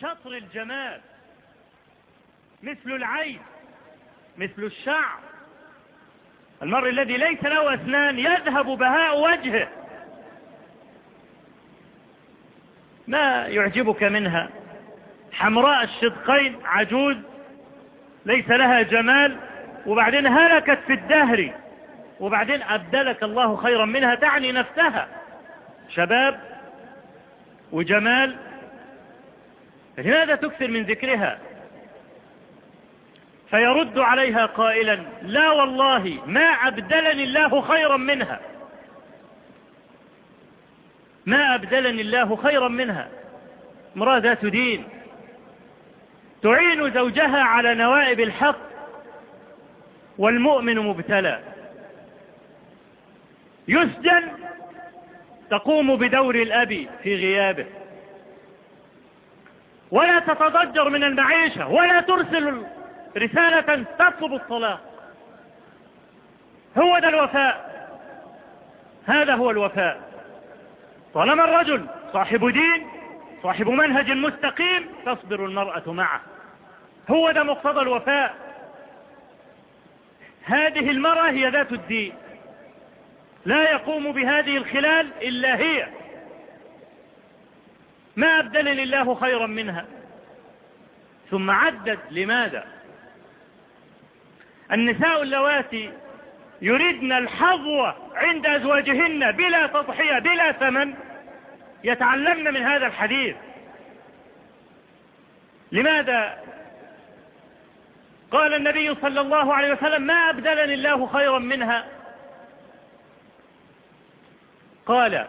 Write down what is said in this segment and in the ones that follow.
شطر الجمال مثل العين مثل الشعر. المرء الذي ليس له أسنان يذهب بهاء وجهه. ما يعجبك منها؟ حمراء الشدقين عجوز ليس لها جمال وبعدين هلكت في الدهر وبعدين أبدلك الله خيرا منها تعني نفسها. شباب وجمال لماذا تكثر من ذكرها؟ فيرد عليها قائلا لا والله ما أبدلني الله خيرا منها. ما أبدلني الله خيرا منها. امرأة ذات دين. تعين زوجها على نوائب الحق والمؤمن مبتلى. يسجن تقوم بدور الأب في غيابه. ولا تتضجر من المعيشة ولا ترسل رسالة تطلب الصلاة هو ده الوفاء. هذا هو الوفاء. طالما الرجل صاحب دين صاحب منهج مستقيم تصبر المرأة معه. هو ده مقتضى الوفاء. هذه المرأة هي ذات الدين. لا يقوم بهذه الخلال إلا هي. ما أبدلني الله خيرا منها. ثم عدد لماذا؟ النساء اللواتي يريدن الحظوة عند أزواجهن بلا تضحية بلا ثمن. يتعلمن من هذا الحديث. لماذا؟ قال النبي صلى الله عليه وسلم ما أبدلني الله خيرا منها. قال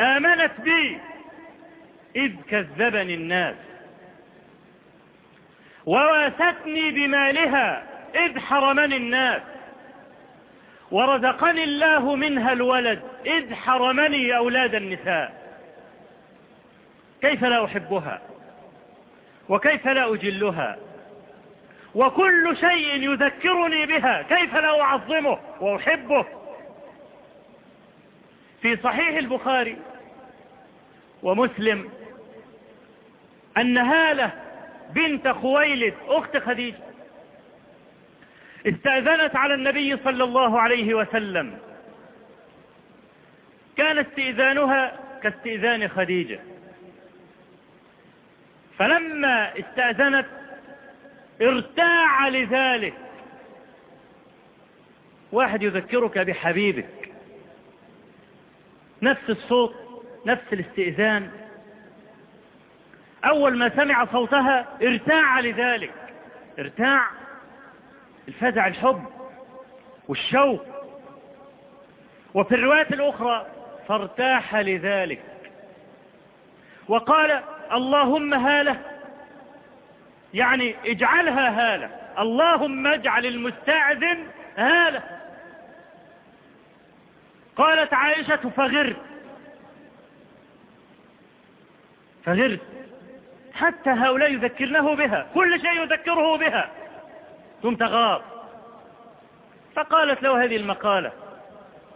آمنت بي إذ كذبني الناس. وواستني بمالها إذ حرمني الناس. ورزقني الله منها الولد إذ حرمني أولاد النساء. كيف لا أحبها؟ وكيف لا أجلها؟ وكل شيء يذكرني بها كيف لا أعظمه وأحبه؟ في صحيح البخاري ومسلم أن هالة بنت خويلد أخت خديجة استأذنت على النبي صلى الله عليه وسلم. كان استئذانها كاستئذان خديجة. فلما استأذنت ارتاع لذلك. واحد يذكرك بحبيبك. نفس الصوت نفس الاستئذان. أول ما سمع صوتها ارتاع لذلك. ارتاع الفزع الحب والشوق. وفي الرواية الأخرى فارتاح لذلك. وقال اللهم هالة يعني اجعلها هالة. اللهم اجعل المستأذن هالة. قالت عائشة فغرت فغرت. حتى هؤلاء يذكرنه بها كل شيء يذكره بها. ثم تغار فقالت له هذه المقالة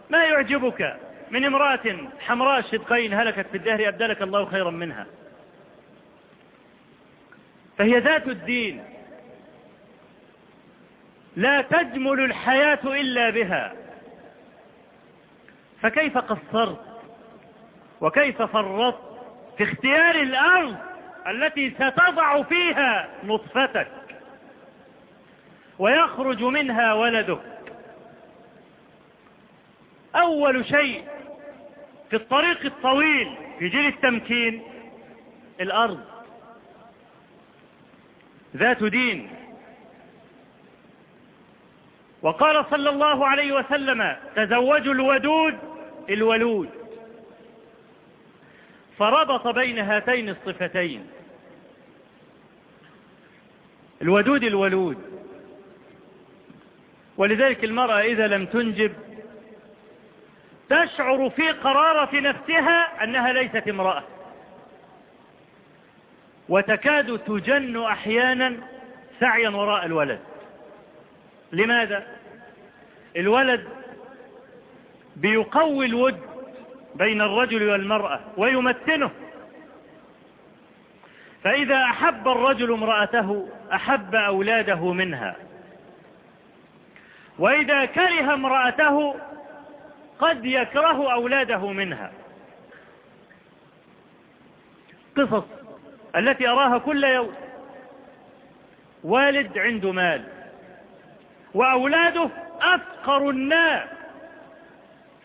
ما يعجبك من امرأة حمراء الشدقين هلكت في الدهر أبدلك الله خيرا منها. فهي ذات الدين. لا تجمل الحياة إلا بها. فكيف قصرت؟ وكيف فرطت؟ في اختيار الأرض. التي ستضع فيها نطفتك ويخرج منها ولدك. أول شيء في الطريق الطويل في جيل التمكين الأرض. ذات دين. وقال صلى الله عليه وسلم تزوجوا الودود الولود. فربط بين هاتين الصفتين. الودود الولود. ولذلك المرأة إذا لم تنجب تشعر في قرارة نفسها أنها ليست امرأة. وتكاد تجن أحيانا سعيا وراء الولد. لماذا؟ الولد بيقوي الود بين الرجل والمرأة ويمتنه فإذا أحب الرجل امرأته أحب أولاده منها. وإذا كره امرأته قد يكره أولاده منها. قصص التي أراها كل يوم. والد عنده مال. وأولاده أفقر الناس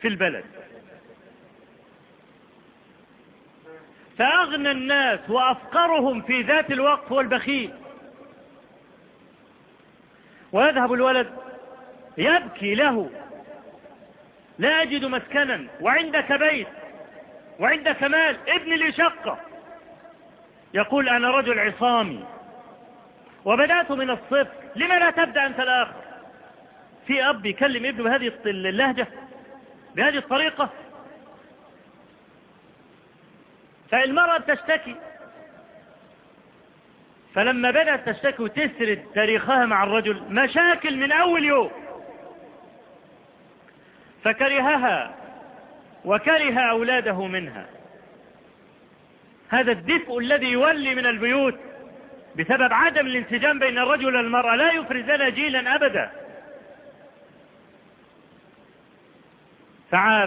في البلد. فأغنى الناس وأفقرهم في ذات الوقت هو البخيل ويذهب الولد يبكي له. لا أجد مسكنا وعندك بيت وعندك مال ابن لي شقة. يقول أنا رجل عصامي وبدأت من الصفر لما لا تبدأ أنت الآخر؟ في أب يكلم ابنه بهذه اللهجة بهذه الطريقة؟ فالمرأة تشتكي. فلما بدأت تشتكي وتسرد تاريخها مع الرجل مشاكل من أول يوم. فكرهها وكره أولاده منها. هذا الدفء الذي يولي من البيوت بسبب عدم الانسجام بين الرجل والمرأة لا يفرز لنا جيلا أبدا.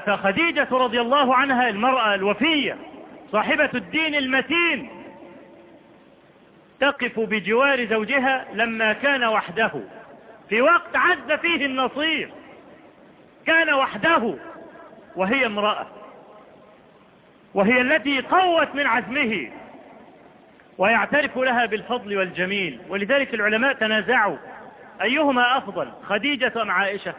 فخديجة رضي الله عنها المرأة الوفية صاحبة الدين المتين تقف بجوار زوجها لما كان وحده. في وقت عز فيه النصير كان وحده وهي امرأة. وهي التي قوت من عزمه ويعترف لها بالفضل والجميل. ولذلك العلماء تنازعوا. أيهما أفضل خديجة أم عائشة؟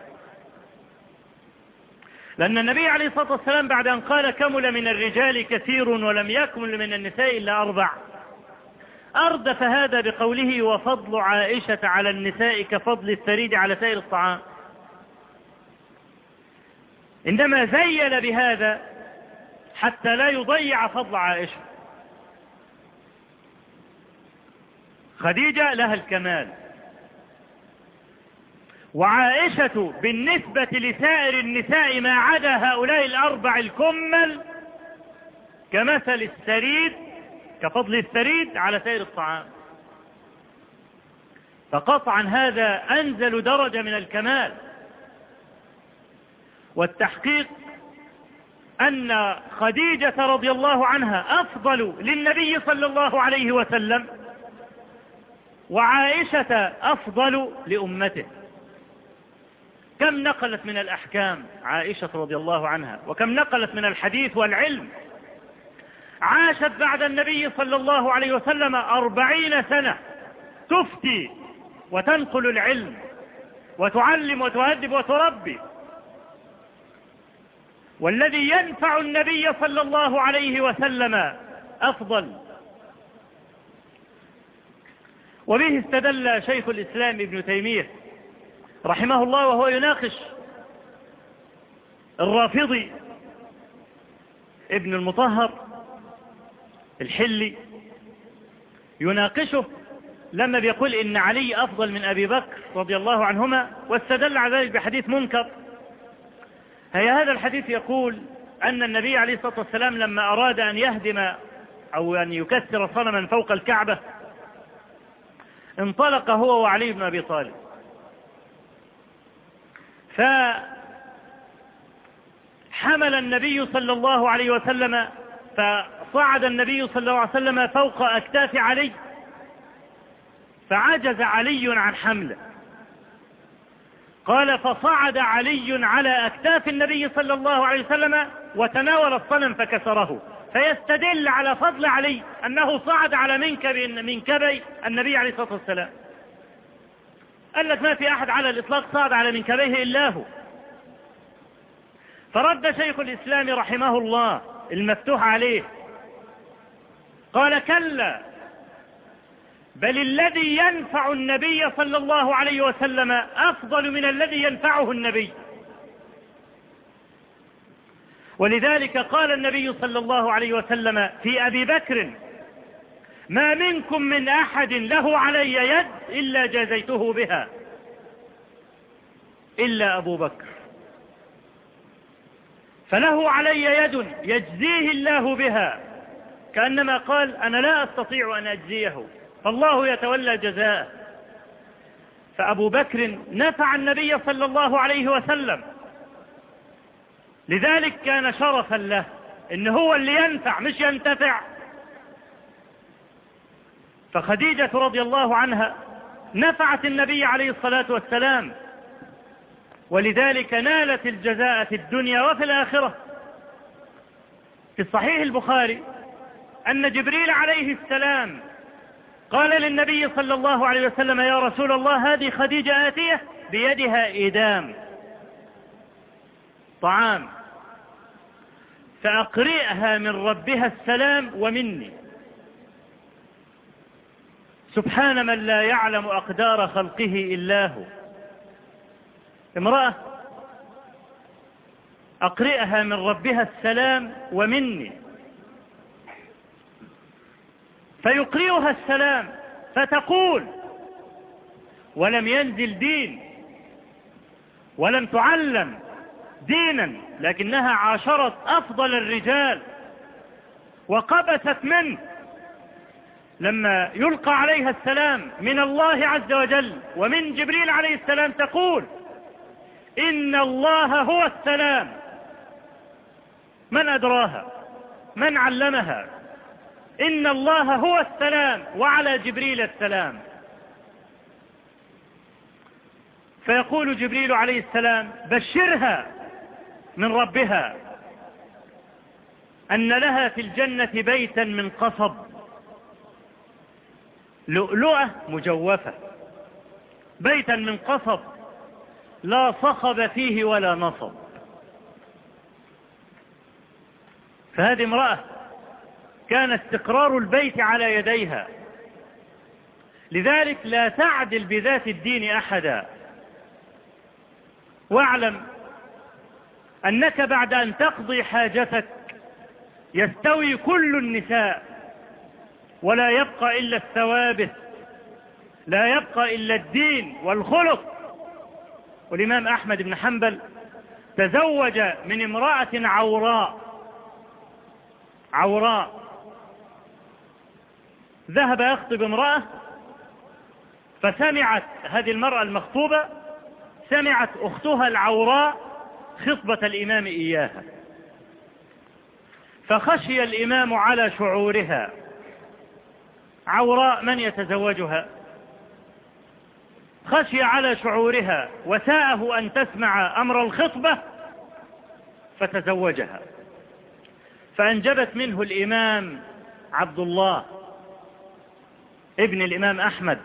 لأن النبي عليه الصلاة والسلام بعد أن قال كمل من الرجال كثير ولم يكمل من النساء إلا أربع. أردف هذا بقوله وفضل عائشة على النساء كفضل الثريد على سائر الطعام. إنما زين بهذا حتى لا يضيع فضل عائشة. خديجة لها الكمال. وعائشة بالنسبة لسائر النساء ما عدا هؤلاء الأربع الكمل كمثل السريد كفضل السريد على سائر الطعام. فقطعا هذا أنزل درجة من الكمال. والتحقيق أن خديجة رضي الله عنها أفضل للنبي صلى الله عليه وسلم وعائشة أفضل لأمته. كم نقلت من الأحكام عائشة رضي الله عنها وكم نقلت من الحديث والعلم. عاشت بعد النبي صلى الله عليه وسلم أربعين سنة تفتي وتنقل العلم وتعلم وتهذب وتربي. والذي ينفع النبي صلى الله عليه وسلم أفضل. وبه استدل شيخ الإسلام ابن تيمية رحمه الله وهو يناقش الرافضي ابن المطهر الحلي يناقشه لما بيقول إن علي أفضل من أبي بكر رضي الله عنهما واستدل على ذلك بحديث منكر. هي هذا الحديث يقول أن النبي عليه الصلاة والسلام لما أراد أن يهدم أو أن يكسر صنما فوق الكعبة انطلق هو وعلي بن أبي طالب. فحمل النبي صلى الله عليه وسلم فصعد النبي صلى الله عليه وسلم فوق أكتاف علي فعجز علي عن حمله. قال فصعد علي على أكتاف النبي صلى الله عليه وسلم وتناول الصنم فكسره فيستدل على فضل علي أنه صعد على منكب منكبي النبي عليه الصلاة والسلام. قال لك ما في أحد على الإطلاق صعد على منكبيه إلا هو. فرد شيخ الإسلام رحمه الله المفتوح عليه قال كلا بل الذي ينفع النبي صلى الله عليه وسلم أفضل من الذي ينفعه النبي. ولذلك قال النبي صلى الله عليه وسلم في أبي بكر ما منكم من أحد له علي يد إلا جازيته بها. إلا أبو بكر. فله علي يد يجزيه الله بها. كأنما قال أنا لا أستطيع أن أجزيه. فالله يتولى جزاءه. فأبو بكر نفع النبي صلى الله عليه وسلم. لذلك كان شرفا له. إن هو اللي ينفع مش ينتفع. فخديجة رضي الله عنها نفعت النبي عليه الصلاة والسلام ولذلك نالت الجزاء في الدنيا وفي الآخرة. في الصحيح البخاري أن جبريل عليه السلام قال للنبي صلى الله عليه وسلم يا رسول الله هذه خديجة آتية بيدها إدام طعام فأقرئها من ربها السلام ومني. سبحان من لا يعلم أقدار خلقه إلا هو. امرأة أقرئها من ربها السلام ومني. فيقرئها السلام فتقول ولم ينزل دين ولم تعلم دينا لكنها عاشرت أفضل الرجال وقبست منه لما يلقى عليها السلام من الله عز وجل ومن جبريل عليه السلام تقول إن الله هو السلام. من أدراها؟ من علمها؟ إن الله هو السلام وعلى جبريل السلام. فيقول جبريل عليه السلام بشرها من ربها أن لها في الجنة بيتا من قصب. لؤلؤة مجوفة بيتا من قصب لا صخب فيه ولا نصب. فهذه امرأة كان استقرار البيت على يديها. لذلك لا تعدل بذات الدين أحدا. واعلم أنك بعد أن تقضي حاجتك يستوي كل النساء. ولا يبقى إلا الثوابت لا يبقى إلا الدين والخلق. والإمام أحمد بن حنبل تزوج من امرأة عوراء عوراء. ذهب يخطب امرأة فسمعت هذه المرأة المخطوبة سمعت أختها العوراء خطبة الإمام إياها. فخشي الإمام على شعورها. عوراء من يتزوجها. خشي على شعورها وساءه أن تسمع أمر الخطبة فتزوجها. فأنجبت منه الإمام عبد الله ابن الإمام أحمد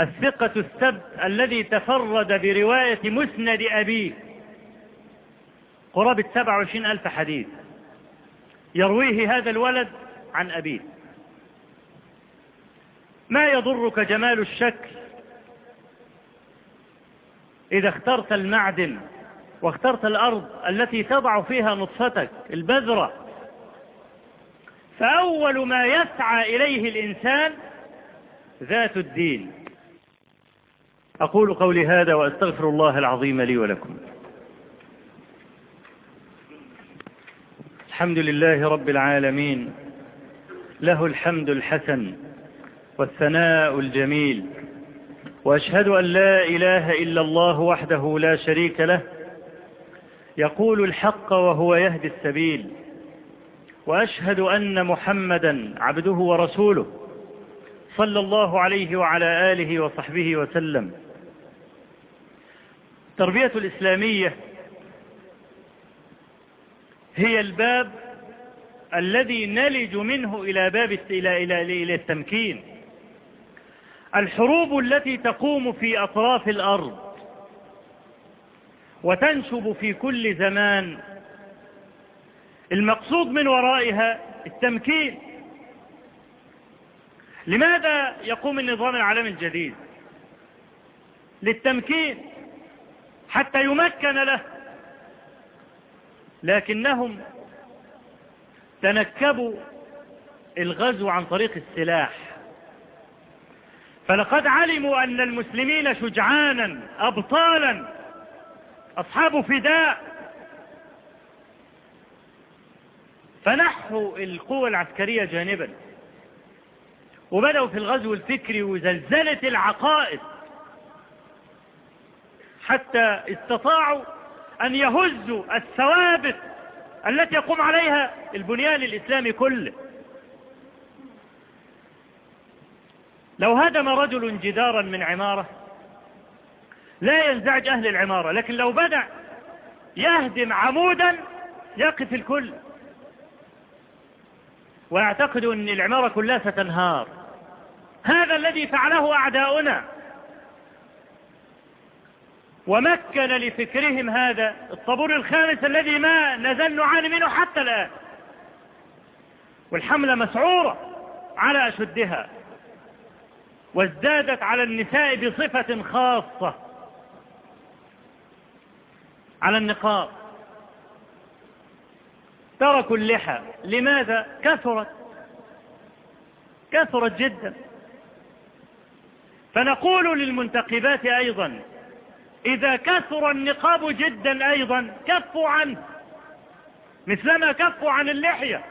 الثقة السبت الذي تفرد برواية مسند أبيه قرابة سبع وعشرين ألف حديث. يرويه هذا الولد عن أبيه. ما يضرك جمال الشكل إذا اخترت المعدن واخترت الأرض التي تضع فيها نطفتك البذرة. فأول ما يسعى إليه الإنسان ذات الدين. أقول قولي هذا وأستغفر الله العظيم لي ولكم. الحمد لله رب العالمين له الحمد الحسن والثناء الجميل. وأشهد أن لا إله إلا الله وحده لا شريك له. يقول الحق وهو يهدي السبيل. وأشهد أن محمدا عبده ورسوله صلى الله عليه وعلى آله وصحبه وسلم. التربية الإسلامية هي الباب الذي نلج منه إلى باب إلى إلى إلى التمكين. الحروب التي تقوم في أطراف الأرض وتنشب في كل زمان. المقصود من ورائها التمكين. لماذا يقوم النظام العالمي الجديد؟ للتمكين حتى يمكن له. لكنهم تنكبوا الغزو عن طريق السلاح. فلقد علموا أن المسلمين شجعانا أبطالا أصحاب فداء. فنحوا القوة العسكرية جانبا وبدأوا في الغزو الفكري وزلزلة العقائد حتى استطاعوا أن يهزوا الثوابت التي يقوم عليها البنيان الإسلامي كله. لو هدم رجل جدارا من عمارة لا ينزعج أهل العمارة لكن لو بدأ يهدم عمودا يقف الكل. ويعتقد أن العمارة كلها ستنهار. هذا الذي فعله أعداؤنا. ومكن لفكرهم هذا الطابور الخامس الذي ما نزل نعاني منه حتى الآن. والحملة مسعورة على أشدها. وازدادت على النساء بصفة خاصة. على النقاب. تركوا اللحى. لماذا؟ كثرت. كثرت جدا. فنقول للمنتقبات أيضا إذا كثر النقاب جدا أيضا كفوا عنه. مثلما كفوا عن اللحية.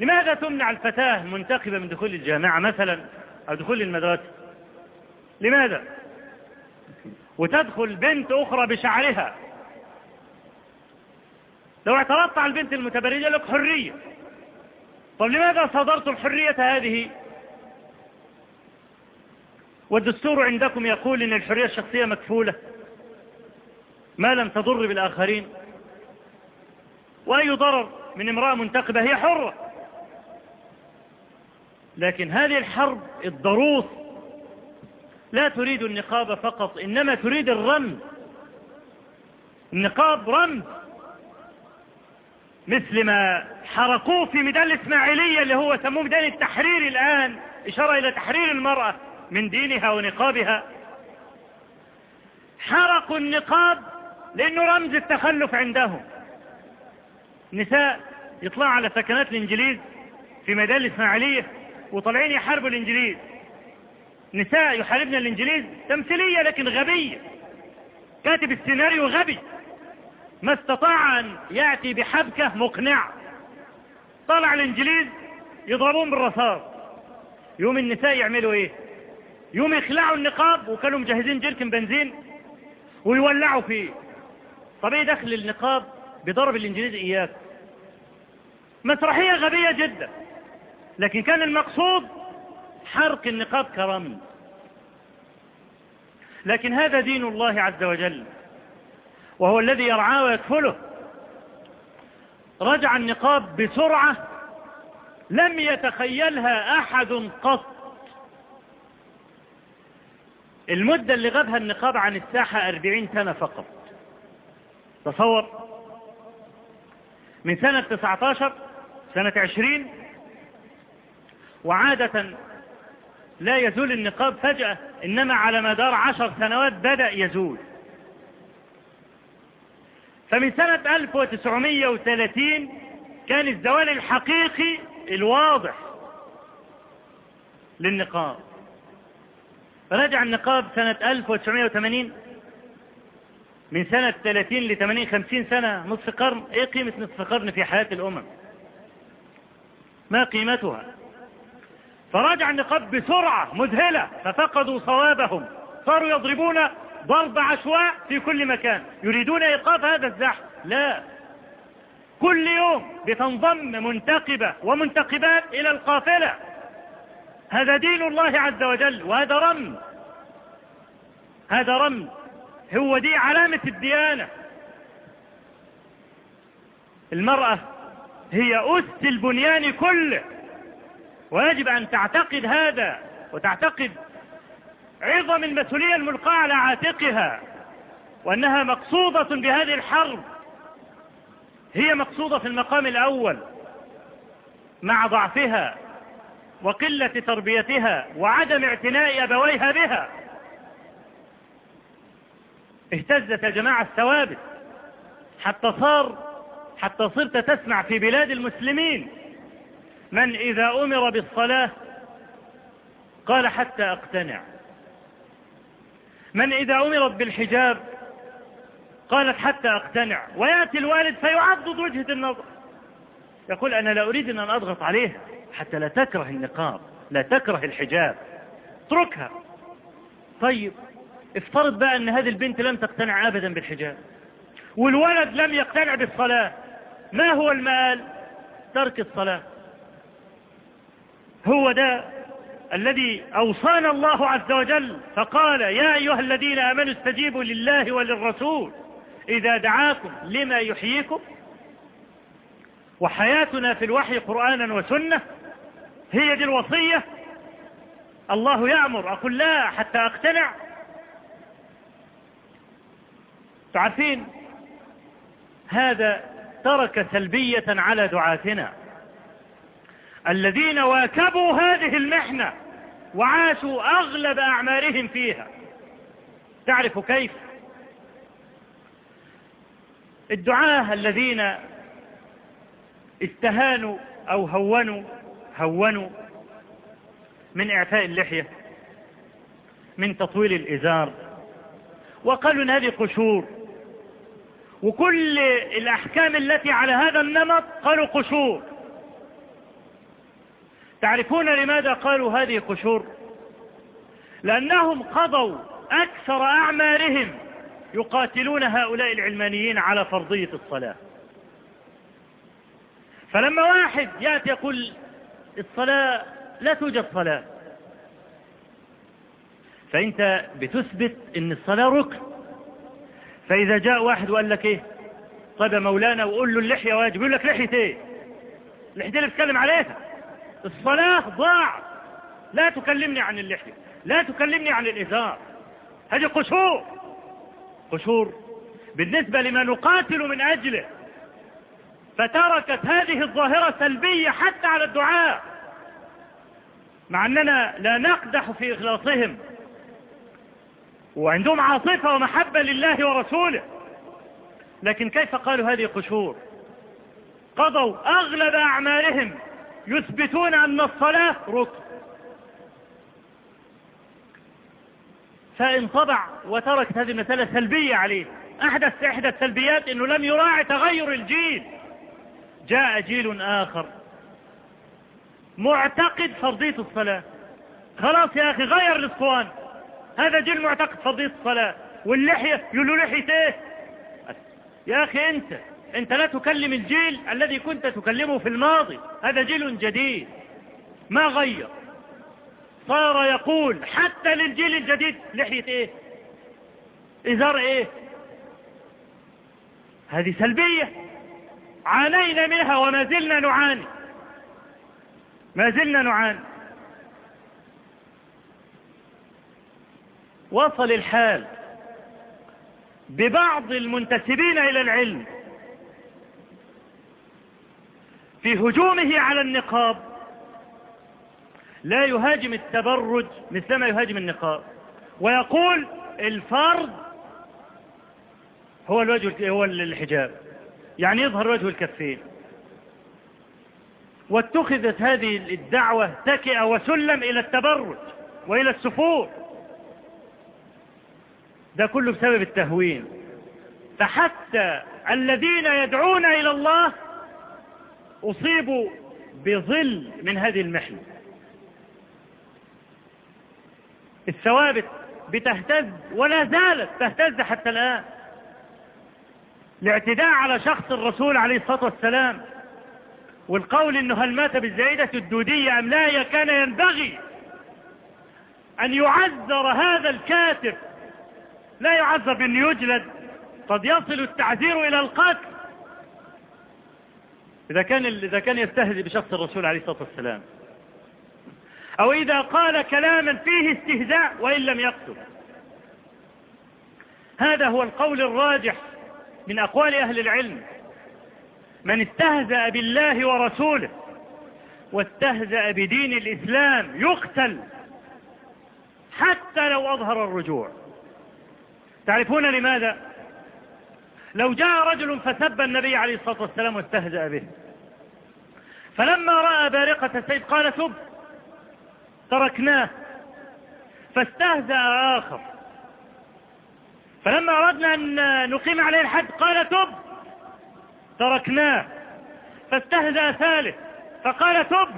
لماذا تمنع الفتاة المنتخبة من دخول الجامعة مثلا أو دخول المدرسة؟ لماذا؟ وتدخل بنت أخرى بشعرها. لو اعترضت على البنت المتبرجة لك حرية. طب لماذا صدرت الحرية هذه؟ والدستور عندكم يقول إن الحرية الشخصية مكفولة. ما لم تضر بالآخرين. وأي ضرر من امرأة منتقبة هي حرة. لكن هذه الحرب الضروس لا تريد النقاب فقط إنما تريد الرمز. النقاب رمز. مثل ما حرقوه في ميدان الإسماعيلية اللي هو سموه ميدان التحرير الآن إشارة إلى تحرير المرأة من دينها ونقابها. حرقوا النقاب لأنه رمز التخلف عندهم. نساء يطلعوا على سكنات الإنجليز في ميدان الإسماعيلية وطالعين يحاربوا الإنجليز. نساء يحاربن الإنجليز تمثيلية لكن غبية. كاتب السيناريو غبي. ما استطاع أن يأتي بحبكة مقنعة. طلع الإنجليز يضربون بالرصاص. يوم النساء يعملوا إيه؟ يوم يخلعوا النقاب وكانوا مجهزين جركن بنزين ويولعوا فيه. طب إيه دخل النقاب بضرب الإنجليز إياك؟ مسرحية غبية جدا. لكن كان المقصود حرق النقاب كرمز لكن هذا دين الله عز وجل وهو الذي يرعاه ويكفله. رجع النقاب بسرعة لم يتخيلها أحد قط. المدة اللي غابها النقاب عن الساحة أربعين سنة فقط. تصور من سنة 19 سنة 20 وعادة لا يزول النقاب فجأة إنما على مدار عشر سنوات بدأ يزول. فمن سنة 1930 كان الزوال الحقيقي الواضح للنقاب. رجع النقاب سنة 1980 من سنة 30 ل 80 50 سنة نصف قرن. إيه قيمة نصف قرن في حياة الأمم؟ ما قيمتها؟ فرجع النقاب بسرعة مذهلة ففقدوا صوابهم. صاروا يضربون ضرب عشواء في كل مكان. يريدون إيقاف هذا الزحف؟ لا. كل يوم بتنضم منتقبة ومنتقبات إلى القافلة. هذا دين الله عز وجل وهذا رمز. هذا رمز. هو دي علامة الديانة. المرأة هي أس البنيان كله. ويجب أن تعتقد هذا وتعتقد عظم المسؤولية الملقاة على عاتقها وأنها مقصودة بهذه الحرب. هي مقصودة في المقام الأول مع ضعفها وقلة تربيتها وعدم اعتناء أبويها بها. اهتزت يا جماعة الثوابت حتى صار حتى صرت تسمع في بلاد المسلمين من إذا أمر بالصلاة قال حتى أقتنع. من إذا أمرت بالحجاب قالت حتى أقتنع. ويأتي الوالد فيعضد وجهة النظر. يقول أنا لا أريد أن أضغط عليها حتى لا تكره النقاب لا تكره الحجاب. اتركها. طيب افترض بقى أن هذه البنت لم تقتنع أبدا بالحجاب. والولد لم يقتنع بالصلاة. ما هو المآل؟ ترك الصلاة. هو ده الذي أوصانا الله عز وجل فقال يا أيها الذين آمنوا استجيبوا لله وللرسول إذا دعاكم لما يحييكم. وحياتنا في الوحي قرآنا وسنة هي دي الوصية. الله يأمر أقول لا حتى أقتنع. تعرفين هذا ترك سلبية على دعاتنا. الذين واكبوا هذه المحنة وعاشوا أغلب أعمارهم فيها. تعرف كيف؟ الدعاة الذين استهانوا أو هونوا هونوا من إعفاء اللحية من تطويل الإزار وقالوا إن هذه قشور. وكل الأحكام التي على هذا النمط قالوا قشور. تعرفون لماذا قالوا هذه قشور؟ لأنهم قضوا أكثر أعمارهم يقاتلون هؤلاء العلمانيين على فرضية الصلاة. فلما واحد يأتي يقول الصلاة لا توجد صلاة. فأنت بتثبت أن الصلاة ركن. فإذا جاء واحد وقال لك إيه؟ طيب مولانا وقول له اللحية واجب يقول لك لحية إيه؟ اللحية اللي بتكلم عليها. الصلاة ضاع. لا تكلمني عن اللحية لا تكلمني عن الإزار. هذه قشور. قشور. بالنسبة لما نقاتل من أجله فتركت هذه الظاهرة سلبية حتى على الدعاء. مع أننا لا نقدح في إخلاصهم. وعندهم عاطفة ومحبة لله ورسوله. لكن كيف قالوا هذه قشور؟ قضوا أغلب أعمالهم يثبتون أن الصلاة ركن. فانطبع وتركت هذه المسألة سلبية عليه. أحدث إحدى السلبيات أنه لم يراعي تغير الجيل. جاء جيل آخر. معتقد فرضية الصلاة. خلاص يا أخي غير الاسطوان هذا جيل معتقد فرضية الصلاة. واللحية يقول له لحية إيه يا أخي أنت. أنت لا تكلم الجيل الذي كنت تكلمه في الماضي. هذا جيل جديد. ما غير. صار يقول حتى للجيل الجديد لحية إيه؟ إزار إيه؟ هذه سلبية. عانينا منها وما زلنا نعاني. ما زلنا نعاني. وصل الحال ببعض المنتسبين إلى العلم. في هجومه على النقاب. لا يهاجم التبرج مثلما يهاجم النقاب. ويقول الفرض هو الوجه هو الحجاب. يعني يظهر وجه الكفين. واتخذت هذه الدعوة تكئة وسلم إلى التبرج وإلى السفور. ده كله بسبب التهوين. فحتى الذين يدعون إلى الله أصيبوا بظل من هذه المحنة الثوابت بتهتز ولا زالت تهتز حتى الآن. الاعتداء على شخص الرسول عليه الصلاة والسلام والقول إنه هل مات بالزائدة الدودية أم لا كان ينبغي أن يعذر هذا الكاتب. لا يعذر بأن يجلد. قد يصل التعذير إلى القتل. إذا كان إذا كان يستهزئ بشخص الرسول عليه الصلاة والسلام. أو إذا قال كلاما فيه استهزاء وإن لم يقتل هذا هو القول الراجح من أقوال أهل العلم. من استهزأ بالله ورسوله واستهزأ بدين الإسلام يقتل حتى لو أظهر الرجوع. تعرفون لماذا؟ لو جاء رجل فسب النبي عليه الصلاة والسلام واستهزأ به. فلما رأى بارقة السيف قال سب تركناه. فاستهزأ آخر. فلما أردنا أن نقيم عليه الحد قال تب تركناه. فاستهزأ ثالث فقال تب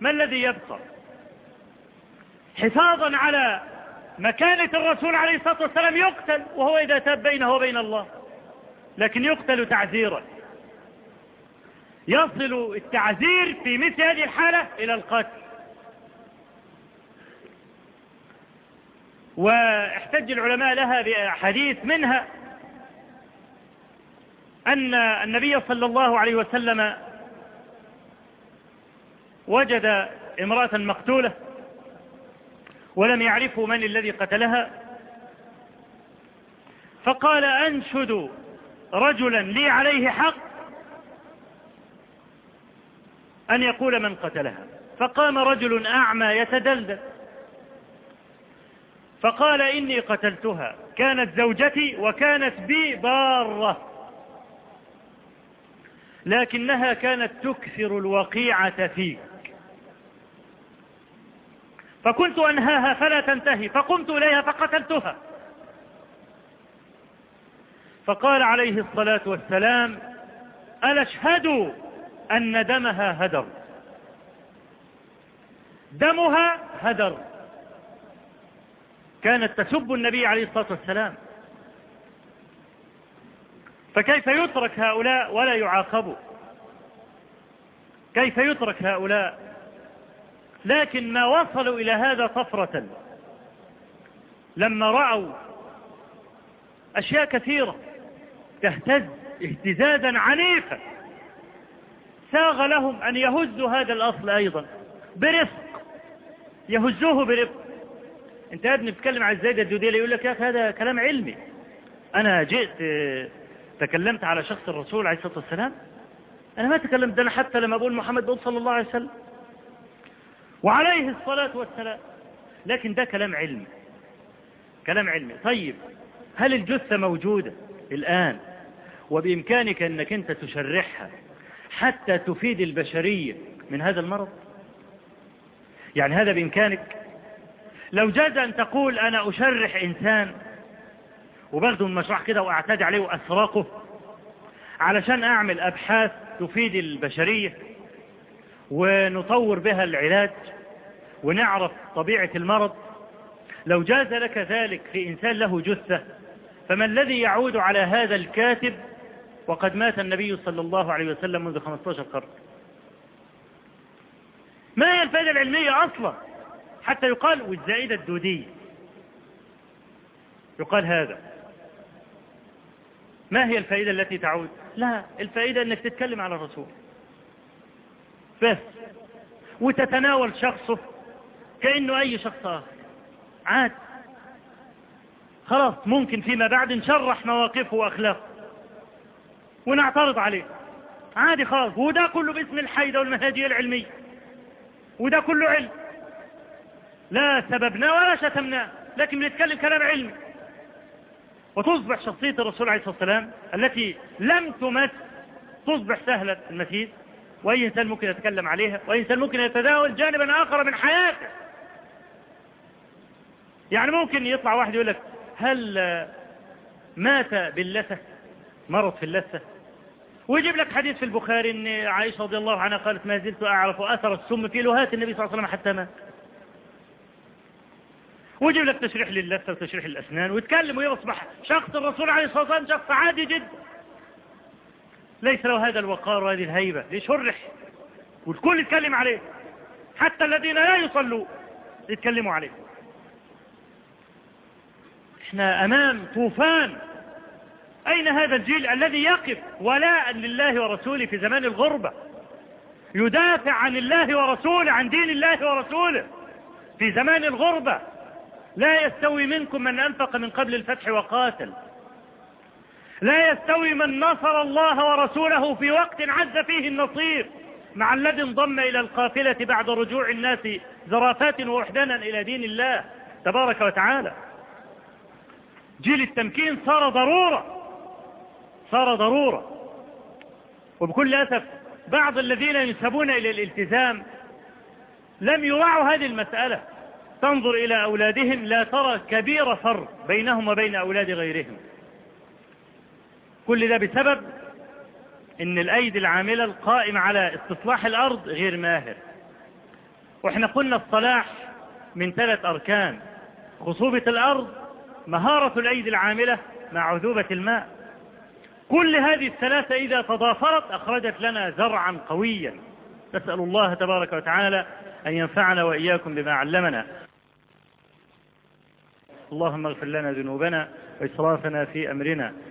ما الذي يبقى حفاظا على مكانة الرسول عليه الصلاة والسلام يقتل وهو إذا تاب بينه وبين الله لكن يقتل تعزيرا يصل التعزير في مثل هذه الحالة إلى القتل واحتج العلماء لها بحديث منها أن النبي صلى الله عليه وسلم وجد امرأة مقتولة ولم يعرفوا من الذي قتلها فقال أنشد رجلا لي عليه حق أن يقول من قتلها. فقام رجل أعمى يتدلدل. فقال إني قتلتها. كانت زوجتي وكانت بي بارة. لكنها كانت تكثر الوقيعة فيك. فكنت أنهاها فلا تنتهي. فقمت إليها فقتلتها. فقال عليه الصلاة والسلام ألا اشهدوا أن دمها هدر. دمها هدر. كانت تسب النبي عليه الصلاة والسلام. فكيف يترك هؤلاء ولا يعاقبوا؟ كيف يترك هؤلاء؟ لكن ما وصلوا إلى هذا طفرة. لما رأوا أشياء كثيرة تهتز اهتزازا عنيفا. ساغ لهم أن يهزوا هذا الأصل أيضا. برفق. يهزوه برفق. أنت يا ابني بتتكلم على الزايدة الدودية يقول لك يا أخي هذا كلام علمي. أنا جئت تكلمت على شخص الرسول عليه الصلاة والسلام. أنا ما تكلمت ده أنا حتى لما أقول محمد بقول صلى الله عليه وسلم. وعليه الصلاة والسلام. لكن ده كلام علمي. كلام علمي. طيب هل الجثة موجودة الآن؟ وبإمكانك أنك أنت تشرحها. حتى تفيد البشرية من هذا المرض؟ يعني هذا بإمكانك؟ لو جاز أن تقول أنا أشرح إنسان وباخده من مشروع كده وأعتدي عليه وأسرقه علشان أعمل أبحاث تفيد البشرية ونطور بها العلاج ونعرف طبيعة المرض لو جاز لك ذلك في إنسان له جثة فما الذي يعود على هذا الكاتب وقد مات النبي صلى الله عليه وسلم منذ 15 قرن. ما هي الفائدة العلمية أصلا؟ حتى يقال والزائدة الدودية. يقال هذا. ما هي الفائدة التي تعود؟ لا الفائدة أنك تتكلم على الرسول. بس. وتتناول شخصه كأنه أي شخص آخر. عاد. خلاص ممكن فيما بعد نشرح مواقفه وأخلاقه. ونعترض عليه. عادي خالص وده كله باسم الحيدة والمنهجية العلمية وده كله علم. لا سببنا ولا شتمنا. لكن بنتكلم كلام علمي. وتصبح شخصية الرسول عليه الصلاة والسلام التي لم تمس تصبح سهلة المسيس وأي إنسان ممكن يتكلم عليها وأي إنسان ممكن يتداول جانبا آخر من حياته. يعني ممكن يطلع واحد يقول لك هل مات باللثة؟ مرض في اللثة؟ ويجيب لك حديث في البخاري إن عائشة رضي الله عنها قالت ما زلت أعرف أثر السم في لهات النبي صلى الله عليه وسلم حتى مات. ويجيب لك تشريح للثة وتشريح الأسنان ويتكلم ويصبح شخص الرسول عليه الصلاة والسلام شخص عادي جدا. ليس له هذا الوقار وهذه الهيبة ليشرح. والكل يتكلم عليه. حتى الذين لا يصلوا يتكلموا عليه. إحنا أمام طوفان. أين هذا الجيل الذي يقف ولاء لله ورسوله في زمان الغربة؟ يدافع عن الله ورسوله عن دين الله ورسوله في زمان الغربة. لا يستوي منكم من أنفق من قبل الفتح وقاتل. لا يستوي من نصر الله ورسوله في وقت عز فيه النصير. مع الذي انضم إلى القافلة بعد رجوع الناس زرافات ووحدانا إلى دين الله تبارك وتعالى. جيل التمكين صار ضرورة. صار ضرورة. وبكل أسف بعض الذين ينسبون إلى الالتزام لم يراعوا هذه المسألة. تنظر إلى أولادهم لا ترى كبير فرق بينهم وبين أولاد غيرهم. كل ده بسبب إن الأيدي العاملة القائمة على استصلاح الأرض غير ماهر. وإحنا قلنا الصلاح من ثلاث أركان خصوبة الأرض مهارة الأيدي العاملة مع عذوبة الماء. كل هذه الثلاثة إذا تضافرت أخرجت لنا زرعا قويا. نسأل الله تبارك وتعالى أن ينفعنا وإياكم بما علمنا. اللهم اغفر لنا ذنوبنا وإسرافنا في أمرنا.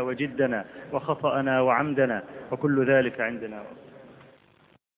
وجدنا وخطأنا وعمدنا وكل ذلك عندنا.